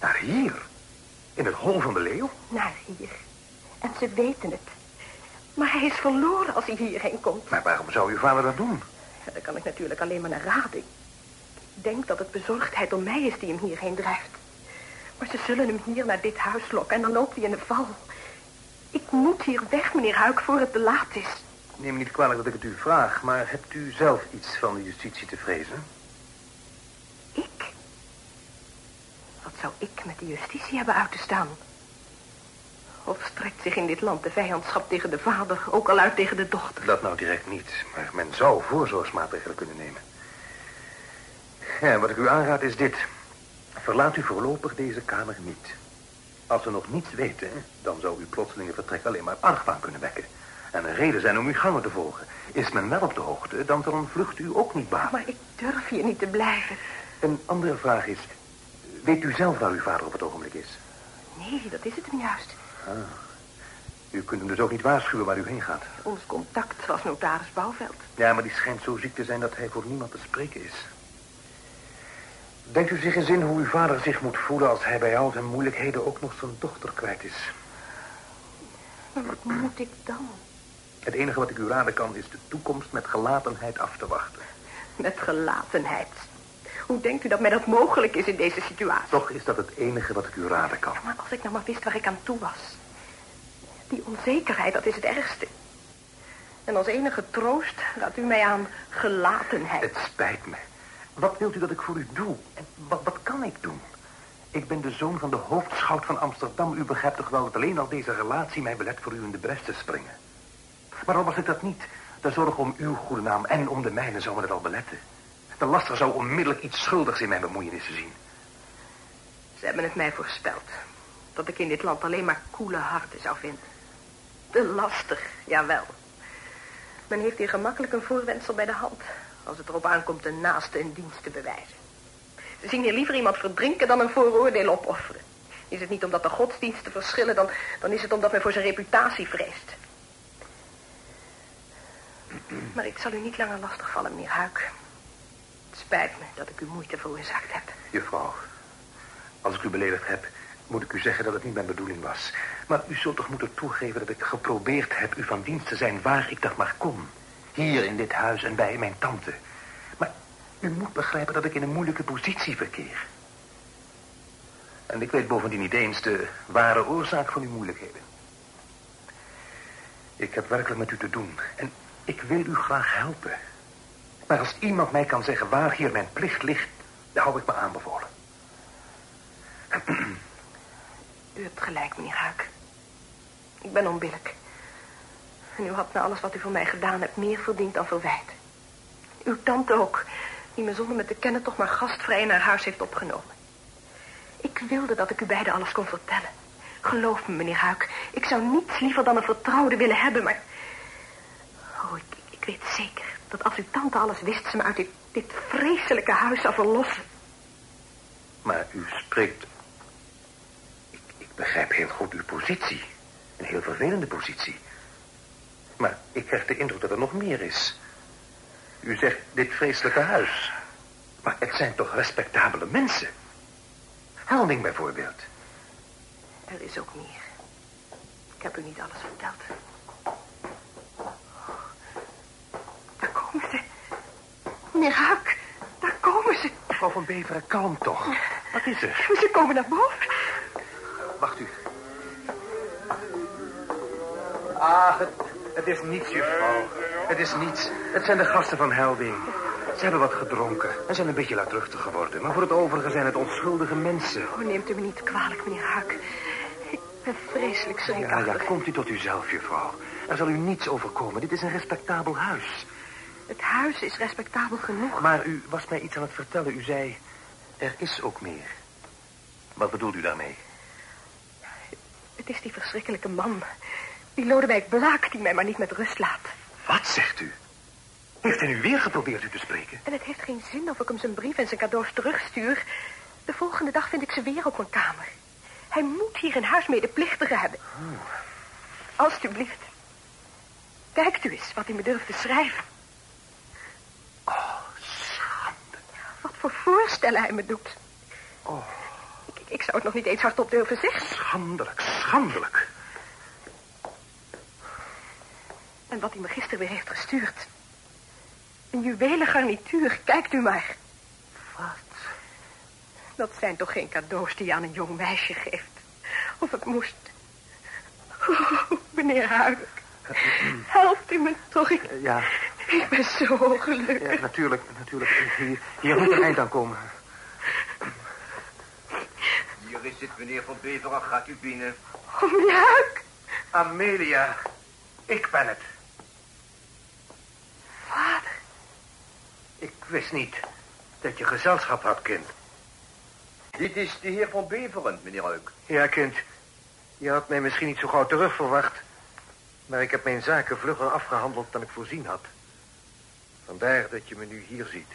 Naar hier? In het hol van de leeuw? Naar hier. En ze weten het. Maar hij is verloren als hij hierheen komt. Maar waarom zou uw vader dat doen? Ja, daar kan ik natuurlijk alleen maar naar raden. Ik denk dat het bezorgdheid om mij is die hem hierheen drijft. Maar ze zullen hem hier naar dit huis lokken en dan loopt hij in de val. Ik moet hier weg, meneer Huik, voor het te laat is. Neem me niet kwalijk dat ik het u vraag, maar hebt u zelf iets van de justitie te vrezen? Ik? Wat zou ik met de justitie hebben uit te staan? Of strekt zich in dit land de vijandschap tegen de vader ook al uit tegen de dochter? Dat nou direct niet, maar men zou voorzorgsmaatregelen kunnen nemen. Ja, wat ik u aanraad is dit. Verlaat u voorlopig deze kamer niet. Als we nog niets weten, dan zou uw plotselinge vertrek alleen maar argwaan kunnen wekken. En een reden zijn om uw gangen te volgen. Is men wel op de hoogte, dan zal een vlucht u ook niet baten. Maar ik durf hier niet te blijven. Een andere vraag is... Weet u zelf waar uw vader op het ogenblik is? Nee, dat is het hem juist. Ah. U kunt hem dus ook niet waarschuwen waar u heen gaat. Ons contact was notaris Bouwveld. Ja, maar die schijnt zo ziek te zijn dat hij voor niemand te spreken is. Denkt u zich eens in hoe uw vader zich moet voelen... als hij bij al zijn moeilijkheden ook nog zijn dochter kwijt is? Maar wat moet ik dan? Het enige wat ik u raden kan is de toekomst met gelatenheid af te wachten. Met gelatenheid. Hoe denkt u dat mij dat mogelijk is in deze situatie? Toch is dat het enige wat ik u raden kan. Ja, maar als ik nou maar wist waar ik aan toe was. Die onzekerheid, dat is het ergste. En als enige troost raadt u mij aan gelatenheid. Het spijt me. Wat wilt u dat ik voor u doe? En wat, wat kan ik doen? Ik ben de zoon van de hoofdschout van Amsterdam. U begrijpt toch wel dat alleen al deze relatie mij belet voor u in de bres te springen. Maar al was ik dat niet, de zorg om uw goede naam en om de mijne zou me dat al beletten. De laster zou onmiddellijk iets schuldigs in mijn bemoeienissen zien. Ze hebben het mij voorspeld. Dat ik in dit land alleen maar koele harten zou vinden. Te lastig, jawel. Men heeft hier gemakkelijk een voorwendsel bij de hand. Als het erop aankomt een naaste een dienst te bewijzen. Ze zien hier liever iemand verdrinken dan een vooroordeel opofferen. Is het niet omdat de godsdiensten verschillen, dan, dan is het omdat men voor zijn reputatie vreest. Maar ik zal u niet langer lastigvallen, meneer Huik. Spijt me dat ik u moeite veroorzaakt heb. Juffrouw, als ik u beledigd heb, moet ik u zeggen dat het niet mijn bedoeling was. Maar u zult toch moeten toegeven dat ik geprobeerd heb u van dienst te zijn waar ik dat maar kon. Hier in dit huis en bij mijn tante. Maar u moet begrijpen dat ik in een moeilijke positie verkeer. En ik weet bovendien niet eens de ware oorzaak van uw moeilijkheden. Ik heb werkelijk met u te doen en ik wil u graag helpen. Maar als iemand mij kan zeggen waar hier mijn plicht ligt, dan hou ik me aanbevolen. U hebt gelijk, meneer Huik. Ik ben onbillijk. En u had na alles wat u voor mij gedaan hebt meer verdiend dan verwijt. Uw tante ook, die me zonder me te kennen toch maar gastvrij naar huis heeft opgenomen. Ik wilde dat ik u beiden alles kon vertellen. Geloof me, meneer Huik, ik zou niets liever dan een vertrouwde willen hebben, maar... Oh, ik, ik weet zeker dat als uw tante alles wist, ze me uit dit, dit vreselijke huis zou verlossen. Maar u spreekt... Ik, ik begrijp heel goed uw positie. Een heel vervelende positie. Maar ik krijg de indruk dat er nog meer is. U zegt dit vreselijke huis. Maar het zijn toch respectabele mensen? Helding bijvoorbeeld. Er is ook meer. Ik heb u niet alles verteld. Daar komen ze. Meneer Huik, daar komen ze. Mevrouw van Beveren, kalm toch. Wat is er? Ze komen naar boven. Wacht u. Ah, het, het is niets, juffrouw. Het is niets. Het zijn de gasten van Helding. Ze hebben wat gedronken en zijn een beetje luidruchtig geworden. Maar voor het overige zijn het onschuldige mensen. Oh, neemt u me niet kwalijk, meneer Huik. Ik ben vreselijk Ja, schrikkachtig. ja, komt u tot uzelf, juffrouw. Er zal u niets overkomen. Dit is een respectabel huis. Het huis is respectabel genoeg. Maar u was mij iets aan het vertellen. U zei, er is ook meer. Wat bedoelt u daarmee? Het is die verschrikkelijke man. Die Lodewijk Blaak die mij maar niet met rust laat. Wat zegt u? Heeft hij nu weer geprobeerd u te spreken? En het heeft geen zin of ik hem zijn brief en zijn cadeaus terugstuur. De volgende dag vind ik ze weer op mijn kamer. Hij moet hier in huis medeplichtigen hebben. Alsjeblieft. Kijkt u eens wat hij me durft te schrijven. Oh, schande. Wat voor voorstellen hij me doet. Oh, Ik, ik zou het nog niet eens hardop durven zeggen. Schandelijk, schandelijk. En wat hij me gisteren weer heeft gestuurd. Een juwelen garnituur, kijkt u maar. Wat? Dat zijn toch geen cadeaus die je aan een jong meisje geeft. Of het moest. Oh, meneer Huik. Helpt u me toch? Ik, Ja, ik ben zo gelukkig. ja natuurlijk, natuurlijk. Hier, hier moet een eind aan komen. Hier is het, meneer Van Beveren. Gaat u binnen. Oh, Huik. Amelia, ik ben het. Vader. Ik wist niet dat je gezelschap had, kind. Dit is de heer Van Beveren, meneer Uik. Ja, kind. Je had mij misschien niet zo gauw terug verwacht. Maar ik heb mijn zaken vlugger afgehandeld dan ik voorzien had. Vandaar dat je me nu hier ziet.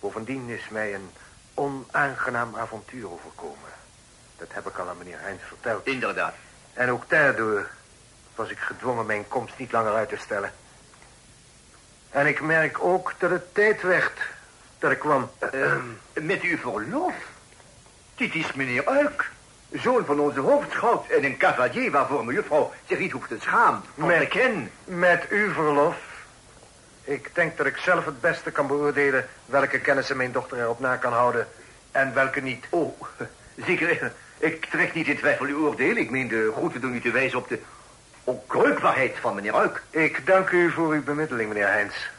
Bovendien is mij een onaangenaam avontuur overkomen. Dat heb ik al aan meneer Heinz verteld. Inderdaad. En ook daardoor was ik gedwongen mijn komst niet langer uit te stellen. En ik merk ook dat het tijd werd dat ik kwam. Eh, met uw verlof. Dit is meneer Uik. Zoon van onze hoofdschout en een cavalier waarvoor mejuffrouw zich niet hoeft te schamen. Met- Met ken. Met uw verlof. Ik denk dat ik zelf het beste kan beoordelen welke kennissen mijn dochter erop na kan houden en welke niet. Oh, zeker. Ik trek niet in twijfel uw oordeel. Ik meen de goed te doen u te wijzen op de onkreukbaarheid van meneer Uik. Ik dank u voor uw bemiddeling, meneer Heins.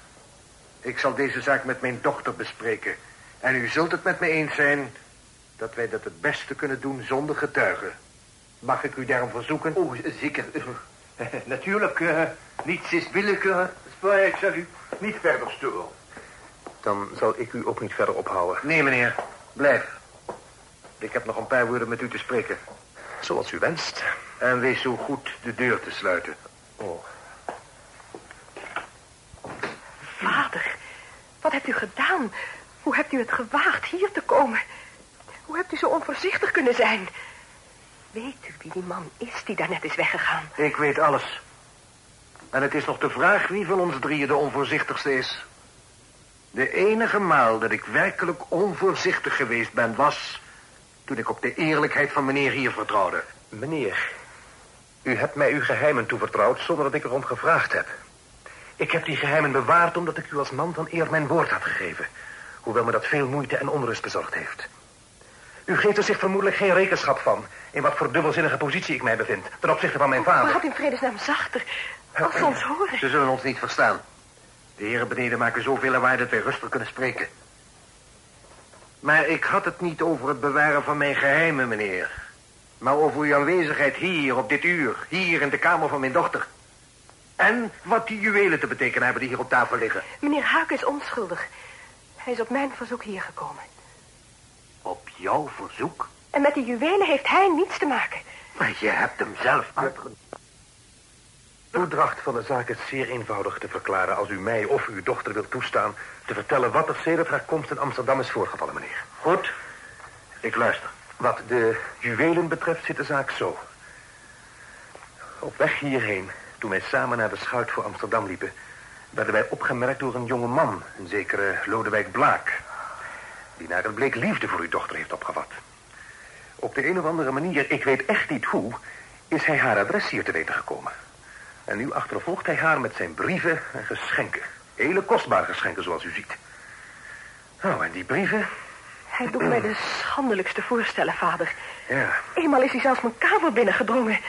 Ik zal deze zaak met mijn dochter bespreken. En u zult het met me eens zijn dat wij dat het beste kunnen doen zonder getuigen. Mag ik u daarom verzoeken? Oh, zeker. Natuurlijk, eh, niets is willekeur. Maar ik zeg u, niet verder storen. Dan zal ik u ook niet verder ophouden. Nee, meneer. Blijf. Ik heb nog een paar woorden met u te spreken. Zoals u wenst. En wees zo goed de deur te sluiten. Oh. Vader, wat hebt u gedaan? Hoe hebt u het gewaagd hier te komen? Hoe hebt u zo onvoorzichtig kunnen zijn? Weet u wie die man is die daarnet is weggegaan? Ik weet alles. En het is nog de vraag wie van ons drieën de onvoorzichtigste is. De enige maal dat ik werkelijk onvoorzichtig geweest ben was... toen ik op de eerlijkheid van meneer hier vertrouwde. Meneer, u hebt mij uw geheimen toevertrouwd zonder dat ik erom gevraagd heb. Ik heb die geheimen bewaard omdat ik u als man van eer mijn woord had gegeven. Hoewel me dat veel moeite en onrust bezorgd heeft. U geeft er zich vermoedelijk geen rekenschap van... in wat voor dubbelzinnige positie ik mij bevind... ten opzichte van mijn vader. Praat in vredesnaam zachter. Ze ons horen. Ze zullen ons niet verstaan. De heren beneden maken zoveel lawaai dat wij rustig kunnen spreken. Maar ik had het niet over het bewaren van mijn geheimen, meneer. Maar over uw aanwezigheid hier, op dit uur. Hier in de kamer van mijn dochter. En wat die juwelen te betekenen hebben die hier op tafel liggen. Meneer Huik is onschuldig. Hij is op mijn verzoek hier gekomen. Op jouw verzoek? En met die juwelen heeft hij niets te maken. Maar je hebt hem zelf uitgenodigd. Toedracht van de zaak is zeer eenvoudig te verklaren... als u mij of uw dochter wilt toestaan... te vertellen wat er sedert haar komst in Amsterdam is voorgevallen, meneer. Goed, ik luister. Wat de juwelen betreft zit de zaak zo. Op weg hierheen, toen wij samen naar de schuit voor Amsterdam liepen... werden wij opgemerkt door een jonge man, een zekere Lodewijk Blaak... die naar het bleek liefde voor uw dochter heeft opgevat. Op de een of andere manier, ik weet echt niet hoe... is hij haar adres hier te weten gekomen. En nu achtervolgt hij haar met zijn brieven en geschenken. Hele kostbare geschenken, zoals u ziet. Nou, en die brieven? Hij doet mij de schandelijkste voorstellen, vader. Ja, Eenmaal is hij zelfs mijn kamer binnengedrongen.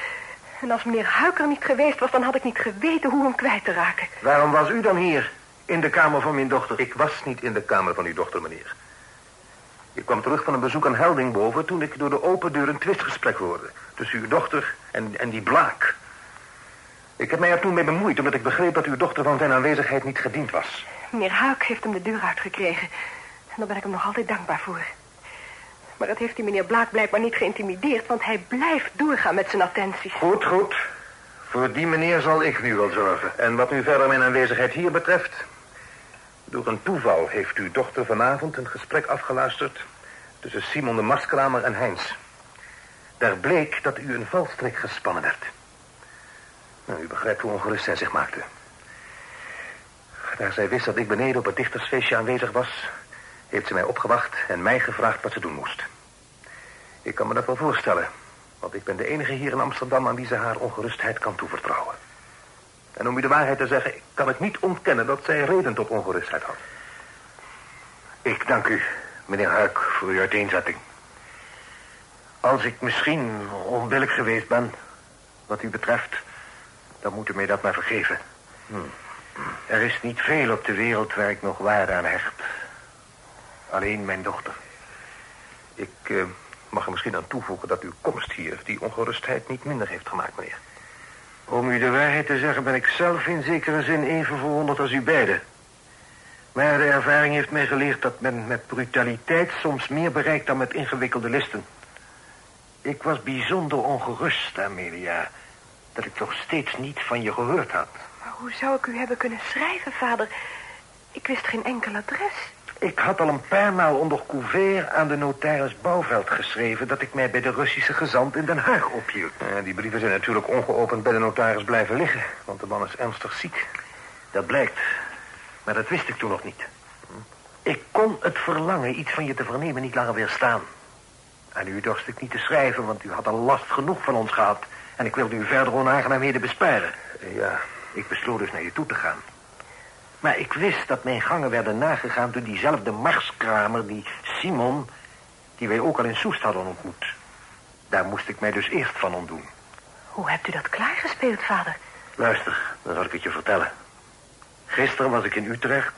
En als meneer Huik er niet geweest was, dan had ik niet geweten hoe hem kwijt te raken. waarom was u dan hier? In de kamer van mijn dochter? Ik was niet in de kamer van uw dochter, meneer. Ik kwam terug van een bezoek aan Helding boven... toen ik door de open deur een twistgesprek hoorde... tussen uw dochter en, en die Blaak. Ik heb mij er toen mee bemoeid... omdat ik begreep dat uw dochter van zijn aanwezigheid niet gediend was. Meneer Huik heeft hem de deur uitgekregen. En daar ben ik hem nog altijd dankbaar voor. Maar dat heeft die meneer Blaak blijkbaar niet geïntimideerd... want hij blijft doorgaan met zijn attenties. Goed, goed. Voor die meneer zal ik nu wel zorgen. En wat nu verder mijn aanwezigheid hier betreft... Door een toeval heeft uw dochter vanavond een gesprek afgeluisterd... tussen Simon de Marskramer en Heinz. Daar bleek dat u een valstrik gespannen werd. Nou, u begrijpt hoe ongerust zij zich maakte. Daar zij wist dat ik beneden op het dichtersfeestje aanwezig was... heeft ze mij opgewacht en mij gevraagd wat ze doen moest. Ik kan me dat wel voorstellen. Want ik ben de enige hier in Amsterdam aan wie ze haar ongerustheid kan toevertrouwen. En om u de waarheid te zeggen, kan ik niet ontkennen dat zij reden tot ongerustheid had. Ik dank u, meneer Huik, voor uw uiteenzetting. Als ik misschien onbillijk geweest ben, wat u betreft, dan moet u mij dat maar vergeven. Hmm. Er is niet veel op de wereld waar ik nog waarde aan hecht. Alleen mijn dochter. Ik uh, mag er misschien aan toevoegen dat uw komst hier die ongerustheid niet minder heeft gemaakt, meneer. Om u de waarheid te zeggen ben ik zelf in zekere zin even verwonderd als u beiden. Maar de ervaring heeft mij geleerd dat men met brutaliteit soms meer bereikt dan met ingewikkelde listen. Ik was bijzonder ongerust, Amelia, dat ik toch steeds niet van je gehoord had. Maar hoe zou ik u hebben kunnen schrijven, vader? Ik wist geen enkel adres. Ik had al een paar maal onder couvert aan de notaris Bouwveld geschreven... dat ik mij bij de Russische gezant in Den Haag ophield. die brieven zijn natuurlijk ongeopend bij de notaris blijven liggen... want de man is ernstig ziek. Dat blijkt. Maar dat wist ik toen nog niet. Ik kon het verlangen iets van je te vernemen niet langer weerstaan. En u dorst ik niet te schrijven, want u had al last genoeg van ons gehad... en ik wilde u verder onaangenaamheden besparen. Ja, ik besloot dus naar je toe te gaan. Maar ik wist dat mijn gangen werden nagegaan door diezelfde marskramer, die Simon... die wij ook al in Soest hadden ontmoet. Daar moest ik mij dus eerst van ontdoen. Hoe hebt u dat klaargespeeld, vader? Luister, dan zal ik het je vertellen. Gisteren was ik in Utrecht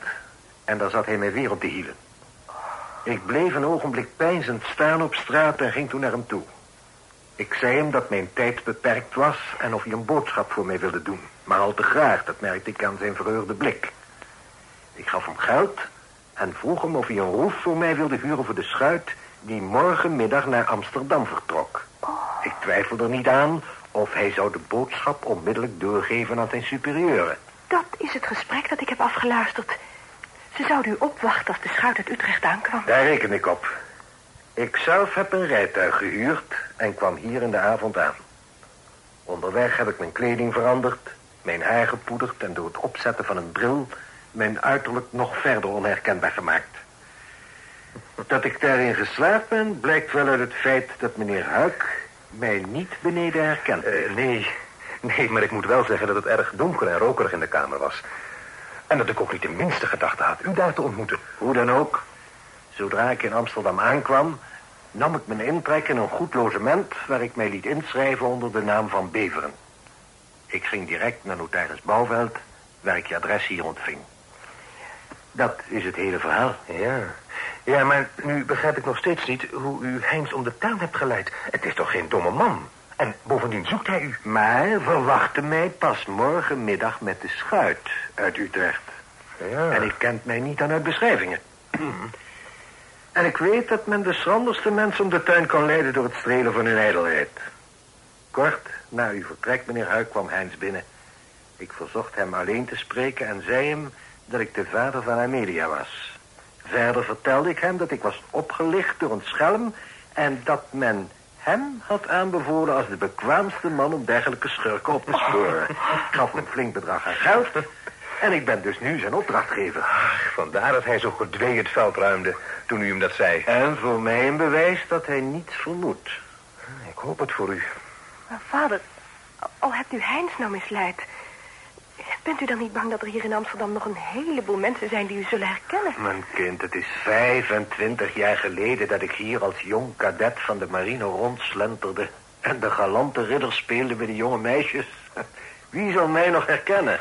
en daar zat hij mij weer op de hielen. Ik bleef een ogenblik pijnzend staan op straat en ging toen naar hem toe. Ik zei hem dat mijn tijd beperkt was en of hij een boodschap voor mij wilde doen. Maar al te graag, dat merkte ik aan zijn verheurde blik. Ik gaf hem geld en vroeg hem of hij een roef voor mij wilde huren voor de schuit... die morgenmiddag naar Amsterdam vertrok. Ik twijfelde er niet aan of hij zou de boodschap onmiddellijk doorgeven aan zijn superieuren. Dat is het gesprek dat ik heb afgeluisterd. Ze zouden u opwachten als de schuit uit Utrecht aankwam. Daar reken ik op. Ik zelf heb een rijtuig gehuurd en kwam hier in de avond aan. Onderweg heb ik mijn kleding veranderd, mijn haar gepoederd... en door het opzetten van een bril mijn uiterlijk nog verder onherkenbaar gemaakt. Dat ik daarin geslaagd ben, blijkt wel uit het feit dat meneer Huik mij niet beneden herkent. Uh, nee, nee, maar ik moet wel zeggen dat het erg donker en rokerig in de kamer was. En dat ik ook niet de minste gedachte had u daar te ontmoeten. Hoe dan ook, zodra ik in Amsterdam aankwam... nam ik mijn intrek in een goed logement... waar ik mij liet inschrijven onder de naam van Beveren. Ik ging direct naar notaris Bouwveld... waar ik je adres hier ontving. Dat is het hele verhaal. Ja. Ja, maar nu begrijp ik nog steeds niet hoe u Heinz om de tuin hebt geleid. Het is toch geen domme man? En bovendien zoekt hij u. Maar verwachtte mij pas morgenmiddag met de schuit uit Utrecht. Ja. En ik kent mij niet aan uit beschrijvingen. En ik weet dat men de schranderste mensen om de tuin kan leiden door het strelen van hun ijdelheid. Kort na uw vertrek, meneer Huik, kwam Heinz binnen. Ik verzocht hem alleen te spreken en zei hem dat ik de vader van Amelia was. Verder vertelde ik hem dat ik was opgelicht door een schelm... en dat men hem had aanbevolen als de bekwaamste man om dergelijke schurken op te sporen. Ik gaf een flink bedrag aan geld... en ik ben dus nu zijn opdrachtgever. Ach, vandaar dat hij zo gedwee het veld ruimde toen u hem dat zei. En voor mij een bewijs dat hij niets vermoedt. Ik hoop het voor u. Maar vader, al hebt u Heinz nou misleid... Bent u dan niet bang dat er hier in Amsterdam nog een heleboel mensen zijn die u zullen herkennen? Mijn kind, het is 25 jaar geleden dat ik hier als jong kadet van de marine rondslenterde. En de galante ridder speelde met de jonge meisjes. Wie zal mij nog herkennen?